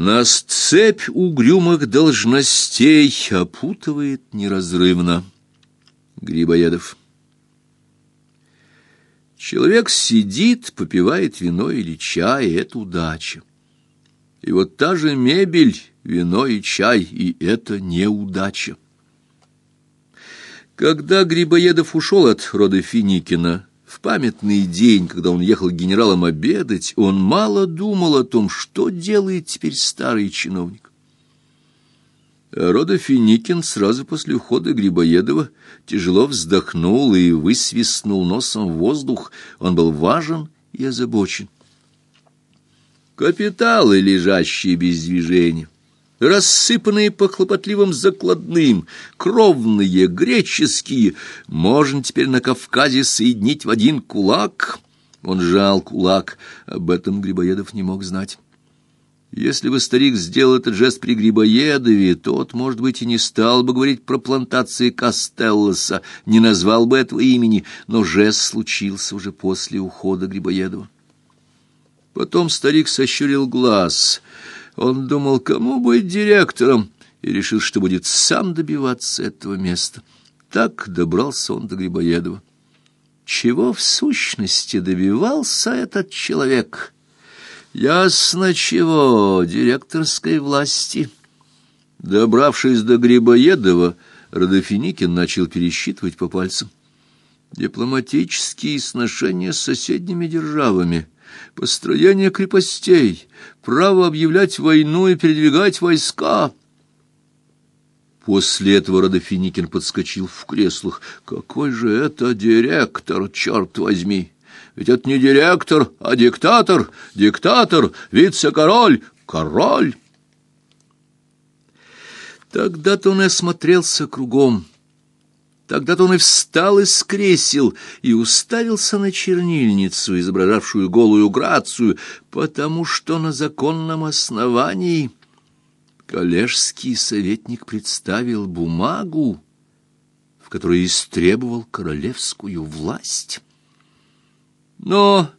Нас цепь угрюмых должностей опутывает неразрывно. Грибоедов. Человек сидит, попивает вино или чай, и это удача. И вот та же мебель, вино и чай, и это неудача. Когда Грибоедов ушел от рода Финикина, памятный день, когда он ехал генералом обедать, он мало думал о том, что делает теперь старый чиновник. Рода Финикин сразу после ухода Грибоедова тяжело вздохнул и высвистнул носом в воздух. Он был важен и озабочен. Капиталы, лежащие без движения, рассыпанные по хлопотливым закладным, кровные, греческие, можно теперь на Кавказе соединить в один кулак. Он жал кулак, об этом Грибоедов не мог знать. Если бы старик сделал этот жест при Грибоедове, тот, может быть, и не стал бы говорить про плантации Кастеллоса, не назвал бы этого имени, но жест случился уже после ухода Грибоедова. Потом старик сощурил глаз — он думал, кому быть директором, и решил, что будет сам добиваться этого места. Так добрался он до Грибоедова. Чего в сущности добивался этот человек? Ясно чего, директорской власти. Добравшись до Грибоедова, Родофиникин начал пересчитывать по пальцам. Дипломатические сношения с соседними державами — построение крепостей, право объявлять войну и передвигать войска. После этого Родофиникин подскочил в креслах. Какой же это директор, черт возьми! Ведь это не директор, а диктатор, диктатор, вице-король, король. Тогда-то он осмотрелся кругом. Тогда-то он и встал из кресел и уставился на чернильницу, изображавшую голую грацию, потому что на законном основании коллежский советник представил бумагу, в которой истребовал королевскую власть. Но,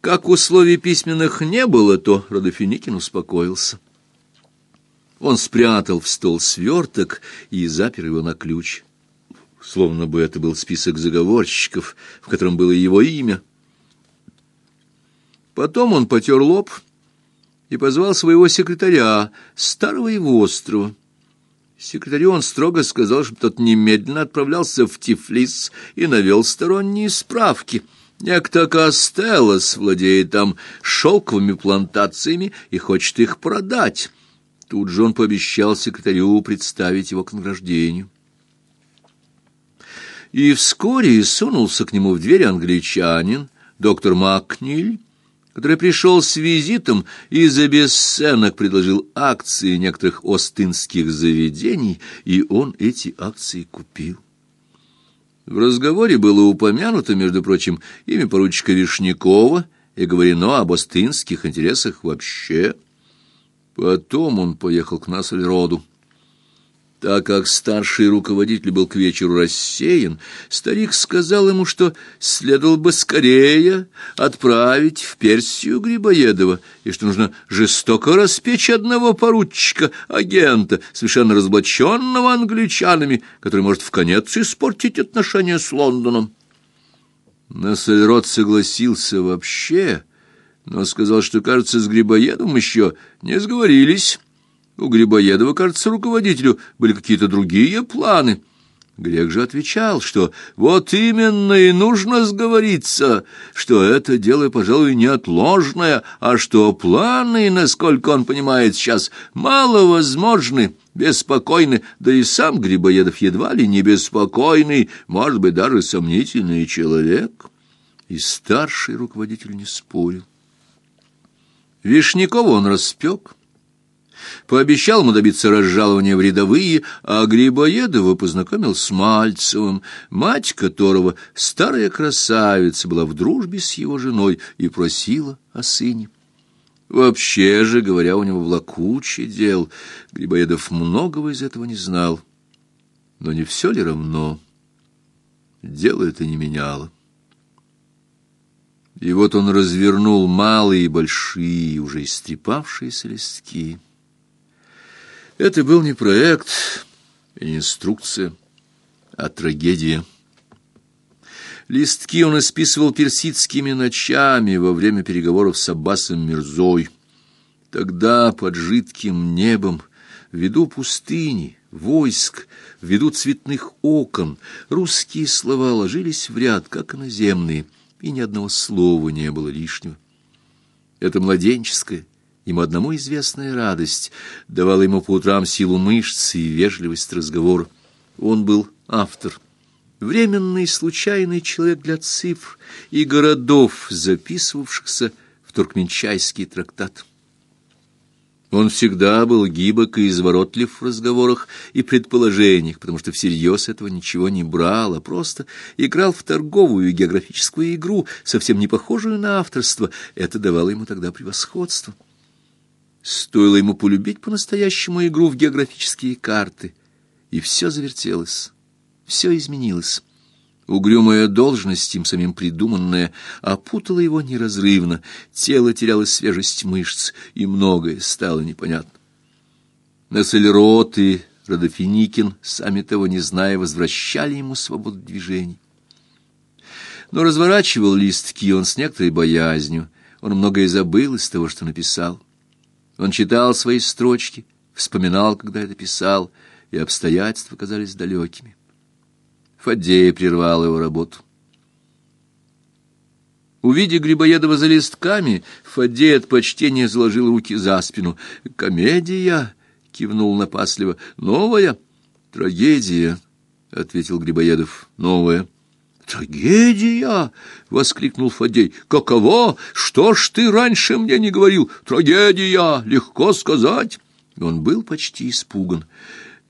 как условий письменных не было, то Родофиникин успокоился. Он спрятал в стол сверток и запер его на ключ словно бы это был список заговорщиков, в котором было его имя. Потом он потер лоб и позвал своего секретаря, старого и острова. Секретарю он строго сказал, чтобы тот немедленно отправлялся в Тифлис и навел сторонние справки. Некто Костеллос владеет там шелковыми плантациями и хочет их продать. Тут же он пообещал секретарю представить его к награждению и вскоре сунулся к нему в дверь англичанин, доктор Макниль, который пришел с визитом и за бесценок предложил акции некоторых остинских заведений, и он эти акции купил. В разговоре было упомянуто, между прочим, имя поручика Вишнякова и говорено об остинских интересах вообще. Потом он поехал к Нассельроду. Так как старший руководитель был к вечеру рассеян, старик сказал ему, что следовало бы скорее отправить в Персию Грибоедова, и что нужно жестоко распечь одного поручика, агента, совершенно разоблаченного англичанами, который может в конец испортить отношения с Лондоном. Нассельрод согласился вообще, но сказал, что, кажется, с Грибоедовым еще не сговорились, у Грибоедова, кажется, руководителю были какие-то другие планы. Грек же отвечал, что вот именно и нужно сговориться, что это дело, пожалуй, неотложное, а что планы, насколько он понимает сейчас, маловозможны, беспокойны, да и сам Грибоедов едва ли не беспокойный, может быть, даже сомнительный человек. И старший руководитель не спорил. Вишнякова он распек, Пообещал ему добиться разжалования в рядовые, а Грибоедова познакомил с Мальцевым, мать которого, старая красавица, была в дружбе с его женой и просила о сыне. Вообще же, говоря, у него было куча дел, Грибоедов многого из этого не знал. Но не все ли равно? Дело это не меняло. И вот он развернул малые и большие, уже истрепавшиеся листки — Это был не проект не инструкция, а трагедия. Листки он исписывал персидскими ночами во время переговоров с Аббасом Мирзой. Тогда под жидким небом, в виду пустыни, войск, в виду цветных окон, русские слова ложились в ряд, как иноземные, и ни одного слова не было лишнего. Это младенческое, ему одному известная радость давала ему по утрам силу мышц и вежливость разговора. Он был автор, временный случайный человек для цифр и городов, записывавшихся в туркменчайский трактат. Он всегда был гибок и изворотлив в разговорах и предположениях, потому что всерьез этого ничего не брал, а просто играл в торговую и географическую игру, совсем не похожую на авторство. Это давало ему тогда превосходство. Стоило ему полюбить по-настоящему игру в географические карты, и все завертелось, все изменилось. Угрюмая должность, им самим придуманная, опутала его неразрывно, тело теряло свежесть мышц, и многое стало непонятно. Нассельрот и Родофиникин, сами того не зная, возвращали ему свободу движений. Но разворачивал листки он с некоторой боязнью, он многое забыл из того, что написал. Он читал свои строчки, вспоминал, когда это писал, и обстоятельства казались далекими. Фаддея прервал его работу. Увидя Грибоедова за листками, Фаддей от почтения заложил руки за спину. «Комедия!» — кивнул напасливо. «Новая?» «Трагедия!» — ответил Грибоедов. «Новая!» «Трагедия!» — воскликнул Фаддей. «Каково? Что ж ты раньше мне не говорил? Трагедия! Легко сказать!» Он был почти испуган.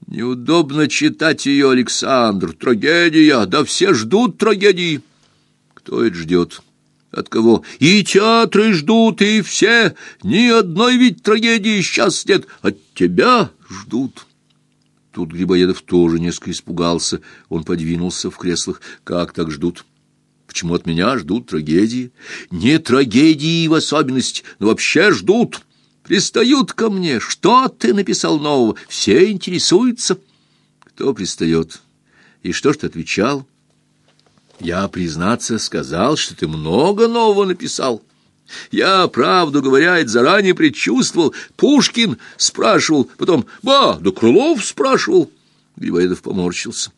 Неудобно читать ее, Александр. Трагедия. Да все ждут трагедии. Кто это ждет? От кого? И театры ждут, и все. Ни одной ведь трагедии сейчас нет. От тебя ждут. Тут Грибоедов тоже несколько испугался. Он подвинулся в креслах. Как так ждут? Почему от меня ждут трагедии? Не трагедии в особенности, но вообще ждут. Пристают ко мне. Что ты написал нового? Все интересуются. Кто пристает? И что ж ты отвечал? Я, признаться, сказал, что ты много нового написал. Я, правду говоря, это заранее предчувствовал. Пушкин спрашивал, потом, ба, да Крылов спрашивал. Грибоедов поморщился.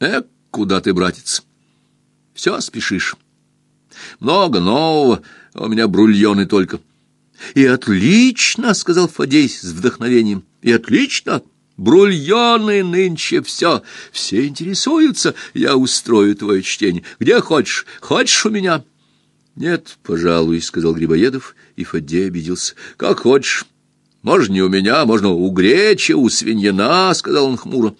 Э, куда ты, братец? Все спешишь. Много нового, а у меня брульоны только. «И отлично!» — сказал Фадей с вдохновением. «И отлично! Брульоны нынче все! Все интересуются, я устрою твое чтение. Где хочешь? Хочешь у меня?» «Нет, пожалуй», — сказал Грибоедов, и Фадей обиделся. «Как хочешь. Можно не у меня, можно у Греча, у свиньяна», — сказал он хмуро.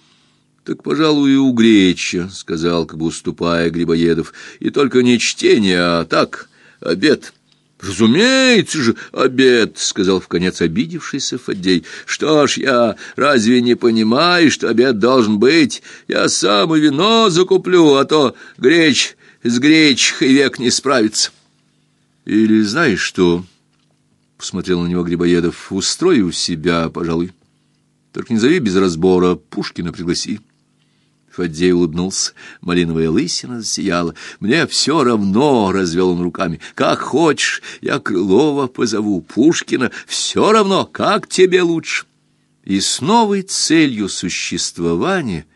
«Так, пожалуй, и у Греча», — сказал, как бы уступая Грибоедов. «И только не чтение, а так, обед». «Разумеется же, обед», — сказал в конец обидевшийся Фаддей. «Что ж я, разве не понимаю, что обед должен быть? Я сам и вино закуплю, а то греч с гречкой век не справится». «Или знаешь что?» — посмотрел на него Грибоедов. «Устрой у себя, пожалуй. Только не зови без разбора, Пушкина пригласи». Фаддей улыбнулся, малиновая лысина засияла. «Мне все равно», — развел он руками, — «как хочешь, я Крылова позову, Пушкина, все равно, как тебе лучше». И с новой целью существования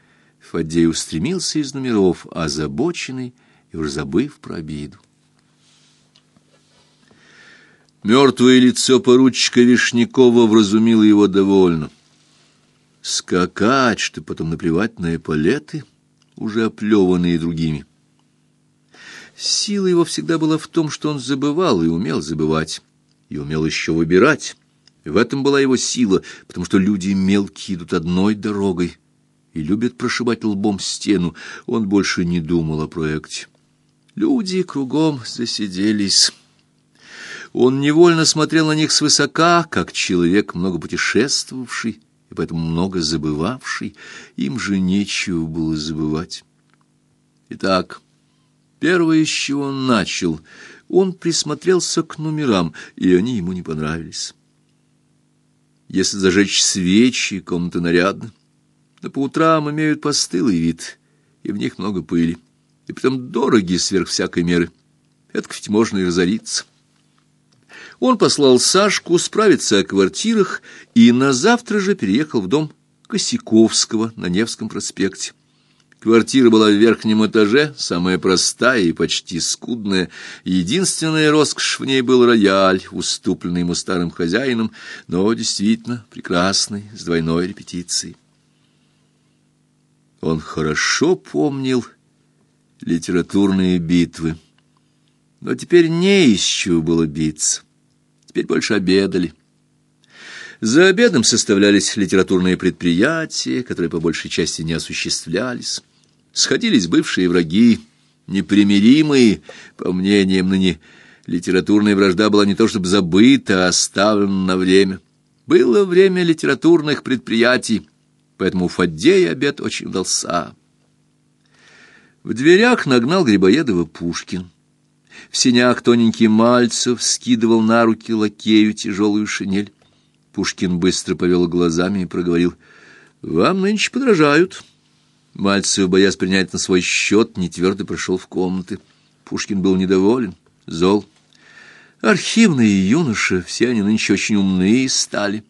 Фаддей устремился из номеров, озабоченный и уже забыв про обиду. Мертвое лицо поручика Вишнякова вразумило его довольно. Скакать, что потом наплевать на эполеты, уже оплеванные другими. Сила его всегда была в том, что он забывал и умел забывать, и умел еще выбирать. в этом была его сила, потому что люди мелкие идут одной дорогой и любят прошибать лбом стену. Он больше не думал о проекте. Люди кругом засиделись. Он невольно смотрел на них свысока, как человек, много путешествовавший, и поэтому много забывавший, им же нечего было забывать. Итак, первое, с чего он начал, он присмотрелся к номерам, и они ему не понравились. Если зажечь свечи, комната нарядна. Но по утрам имеют постылый вид, и в них много пыли. И потом дороги сверх всякой меры. Это ведь можно и разориться. Он послал Сашку справиться о квартирах и на завтра же переехал в дом Косяковского на Невском проспекте. Квартира была в верхнем этаже, самая простая и почти скудная. Единственная роскошь в ней был рояль, уступленный ему старым хозяином, но действительно прекрасный, с двойной репетицией. Он хорошо помнил литературные битвы, но теперь не из чего было биться. Теперь больше обедали. За обедом составлялись литературные предприятия, которые по большей части не осуществлялись сходились бывшие враги, непримиримые, по мнениям ныне, литературная вражда была не то чтобы забыта, а оставлена на время. Было время литературных предприятий, поэтому Фаддей обед очень удался. В дверях нагнал Грибоедова Пушкин. В синях тоненький Мальцев скидывал на руки лакею тяжелую шинель. Пушкин быстро повел глазами и проговорил, «Вам нынче подражают». Мальцев, боясь принять на свой счет, нетвердо прошел в комнаты. Пушкин был недоволен, зол. Архивные юноши, все они нынче очень умные стали.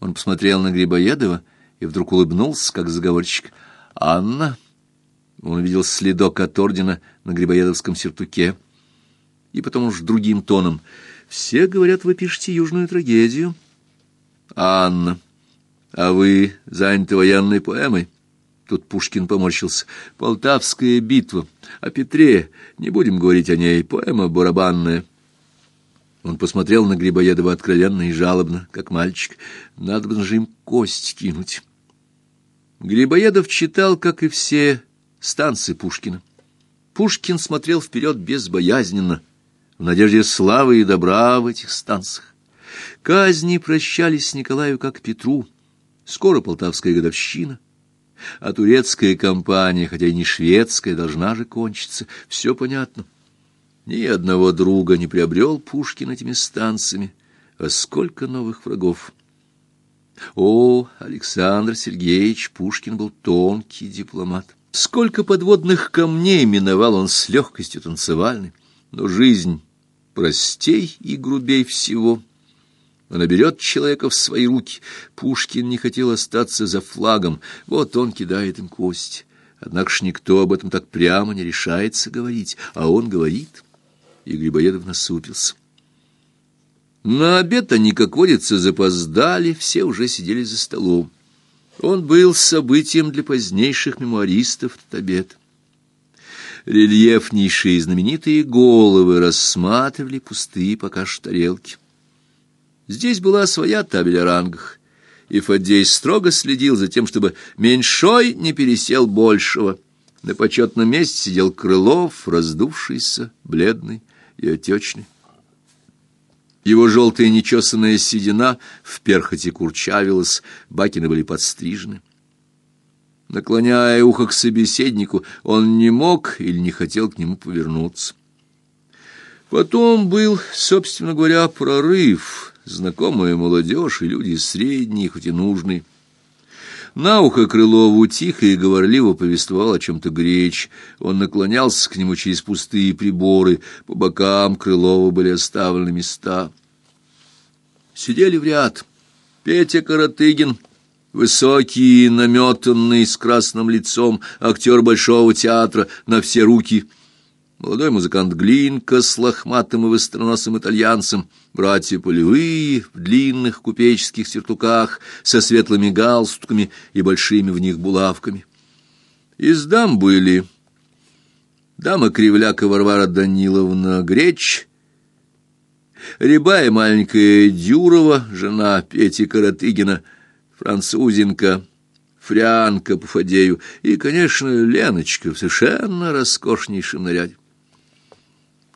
Он посмотрел на Грибоедова и вдруг улыбнулся, как заговорщик. «Анна!» Он увидел следок от ордена на Грибоедовском сюртуке. И потом уж другим тоном. «Все говорят, вы пишете южную трагедию». «Анна, а вы заняты военной поэмой?» Тут Пушкин поморщился. Полтавская битва. О Петре. Не будем говорить о ней. Поэма барабанная. Он посмотрел на Грибоедова откровенно и жалобно, как мальчик. Надо бы же им кость кинуть. Грибоедов читал, как и все, станции Пушкина. Пушкин смотрел вперед безбоязненно, в надежде славы и добра в этих станциях. Казни прощались с Николаю как Петру. Скоро полтавская годовщина — а турецкая компания, хотя и не шведская, должна же кончиться. Все понятно. Ни одного друга не приобрел Пушкин этими станциями. А сколько новых врагов! О, Александр Сергеевич Пушкин был тонкий дипломат. Сколько подводных камней миновал он с легкостью танцевальной. Но жизнь простей и грубей всего — она берет человека в свои руки. Пушкин не хотел остаться за флагом. Вот он кидает им кость. Однако ж никто об этом так прямо не решается говорить. А он говорит. И Грибоедов насупился. На обед они, как водится, запоздали. Все уже сидели за столом. Он был событием для позднейших мемуаристов этот обед. Рельефнейшие знаменитые головы рассматривали пустые пока что тарелки. Здесь была своя табель о рангах, и Фаддей строго следил за тем, чтобы меньшой не пересел большего. На почетном месте сидел Крылов, раздувшийся, бледный и отечный. Его желтая нечесанная седина в перхоти курчавилась, бакины были подстрижены. Наклоняя ухо к собеседнику, он не мог или не хотел к нему повернуться. Потом был, собственно говоря, прорыв — знакомая молодежь и люди средние, хоть и нужные. На ухо Крылову тихо и говорливо повествовал о чем-то Греч. Он наклонялся к нему через пустые приборы. По бокам Крылова были оставлены места. Сидели в ряд. Петя Каратыгин, высокий, наметанный, с красным лицом, актер Большого театра, на все руки — молодой музыкант Глинка с лохматым и востроносым итальянцем, братья полевые в длинных купеческих сертуках со светлыми галстуками и большими в них булавками. Из дам были дама Кривляка Варвара Даниловна Греч, рябая маленькая Дюрова, жена Пети Каратыгина, французинка, фрянка по Фадею и, конечно, Леночка в совершенно роскошнейшем наряде.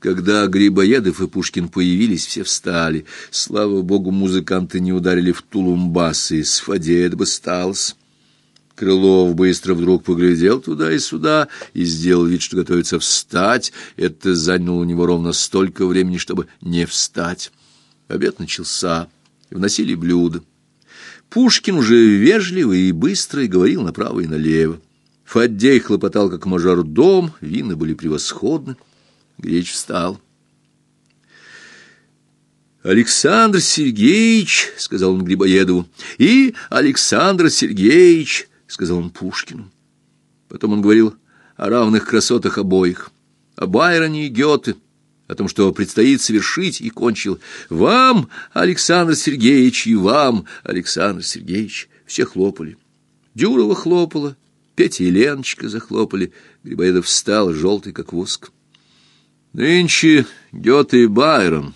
Когда Грибоедов и Пушкин появились, все встали. Слава богу, музыканты не ударили в тулумбасы, с Фадея бы сталось. Крылов быстро вдруг поглядел туда и сюда и сделал вид, что готовится встать. Это заняло у него ровно столько времени, чтобы не встать. Обед начался, вносили блюда. Пушкин уже вежливо и быстро и говорил направо и налево. Фаддей хлопотал, как мажордом, вины были превосходны. Греч встал. «Александр Сергеевич», — сказал он Грибоедову, — «и Александр Сергеевич», — сказал он Пушкину. Потом он говорил о равных красотах обоих, о Байроне и Гёте, о том, что предстоит совершить, и кончил «Вам, Александр Сергеевич, и вам, Александр Сергеевич». Все хлопали. Дюрова хлопала, Петя и Леночка захлопали. Грибоедов встал, желтый, как воск. «Нынче Гёте и Байрон».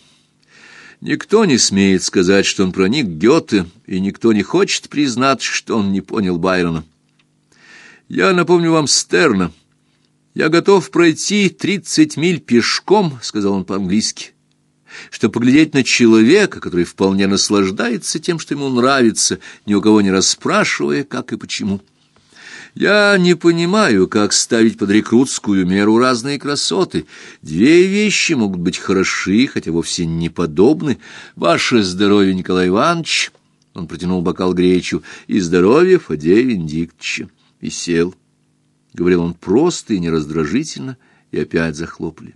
Никто не смеет сказать, что он проник Гёте, и никто не хочет признать, что он не понял Байрона. Я напомню вам Стерна. Я готов пройти тридцать миль пешком, сказал он по-английски, чтобы поглядеть на человека, который вполне наслаждается тем, что ему нравится, ни у кого не расспрашивая, как и почему. Я не понимаю, как ставить под рекрутскую меру разные красоты. Две вещи могут быть хороши, хотя вовсе не подобны. Ваше здоровье, Николай Иванович, он протянул бокал гречу, и здоровье Фадея Венедиктовича, и сел. Говорил он просто и нераздражительно, и опять захлопали.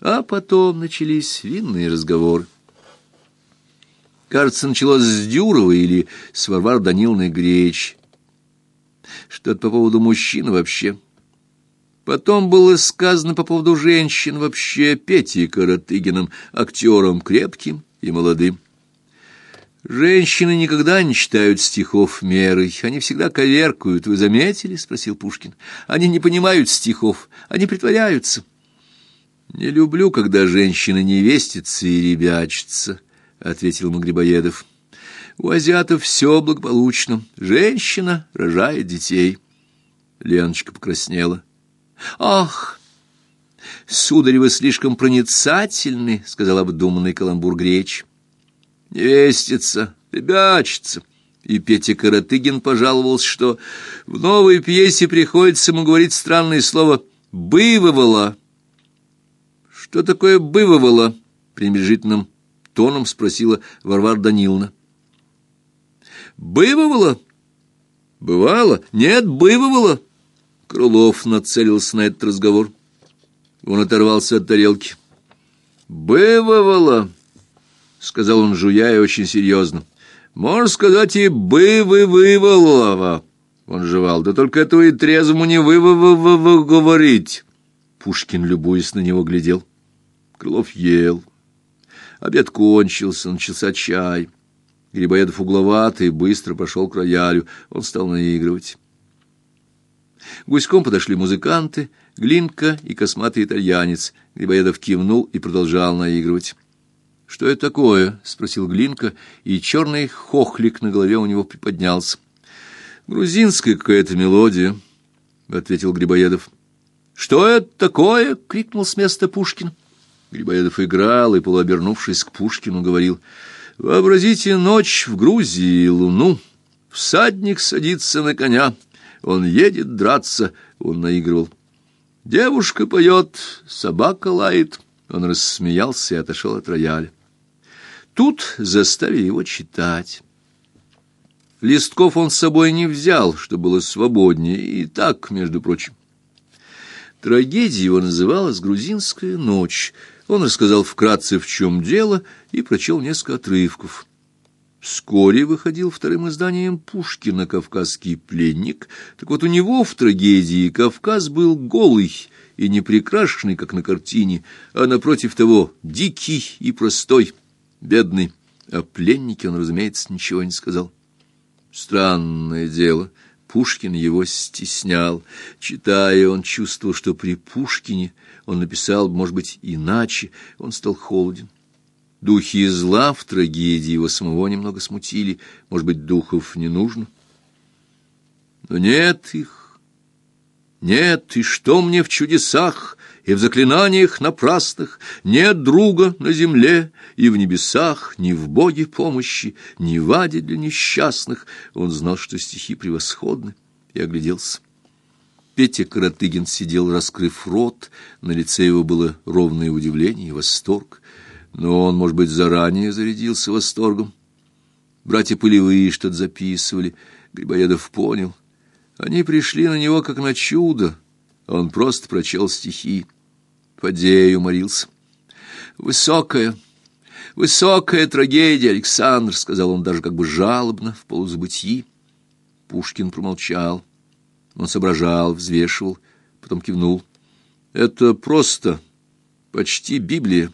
А потом начались винные разговоры. Кажется, началось с Дюрова или с Варвар Даниловной Греч что-то по поводу мужчин вообще. Потом было сказано по поводу женщин вообще Петей Каратыгиным, актером крепким и молодым. «Женщины никогда не читают стихов мерой, они всегда коверкают, вы заметили?» — спросил Пушкин. «Они не понимают стихов, они притворяются». «Не люблю, когда женщины невестятся и ребячатся», — ответил Магрибоедов. У азиатов все благополучно. Женщина рожает детей. Леночка покраснела. Ах! Сударь, вы слишком проницательны, сказал обдуманный каламбур Греч. Невестица, ребячица. И Петя Каратыгин пожаловался, что в новой пьесе приходится ему говорить странное слово «бывывала». «Что такое «бывывала»?» — пренебрежительным тоном спросила Варвара Даниловна. Бывало? Бывало? Нет, бывало. Крылов нацелился на этот разговор. Он оторвался от тарелки. «Бывало», — сказал он, жуя и очень серьезно. «Можно сказать и бывы-вывало». Он жевал. «Да только этого и трезвому не вы-вы-вы-вы говорить». Пушкин, любуясь на него, глядел. Крылов ел. Обед кончился, начался чай. Грибоедов угловатый, быстро пошел к роялю. Он стал наигрывать. Гуськом подошли музыканты, Глинка и косматый итальянец. Грибоедов кивнул и продолжал наигрывать. «Что это такое?» — спросил Глинка, и черный хохлик на голове у него приподнялся. «Грузинская какая-то мелодия», — ответил Грибоедов. «Что это такое?» — крикнул с места Пушкин. Грибоедов играл и, полуобернувшись к Пушкину, говорил — Вообразите ночь в Грузии луну. Всадник садится на коня, он едет драться, он наигрывал. Девушка поет, собака лает. Он рассмеялся и отошел от рояля. Тут заставили его читать. Листков он с собой не взял, что было свободнее, и так, между прочим. Трагедия его называлась «Грузинская ночь», он рассказал вкратце, в чем дело, и прочел несколько отрывков. Вскоре выходил вторым изданием Пушкина «Кавказский пленник». Так вот, у него в трагедии Кавказ был голый и не прикрашенный, как на картине, а напротив того дикий и простой, бедный. О пленнике он, разумеется, ничего не сказал. Странное дело. Пушкин его стеснял. Читая, он чувствовал, что при Пушкине он написал, может быть, иначе, он стал холоден. Духи зла в трагедии его самого немного смутили, может быть, духов не нужно. Но нет их, нет, и что мне в чудесах и в заклинаниях напрасных, нет друга на земле и в небесах, ни в Боге помощи, ни в аде для несчастных. Он знал, что стихи превосходны, и огляделся. Петя Каратыгин сидел, раскрыв рот, на лице его было ровное удивление и восторг, но он, может быть, заранее зарядился восторгом. Братья Пылевые что-то записывали. Грибоедов понял. Они пришли на него как на чудо. Он просто прочел стихи. Фадею молился. «Высокая, высокая трагедия, Александр», — сказал он даже как бы жалобно, в полузабытии. Пушкин промолчал. Он соображал, взвешивал, потом кивнул. «Это просто, почти Библия.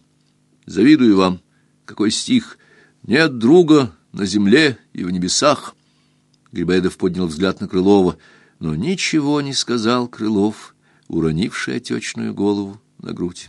Завидую вам. Какой стих! Нет друга на земле и в небесах». Грибоедов поднял взгляд на Крылова, но ничего не сказал Крылов, уронивший отечную голову на грудь.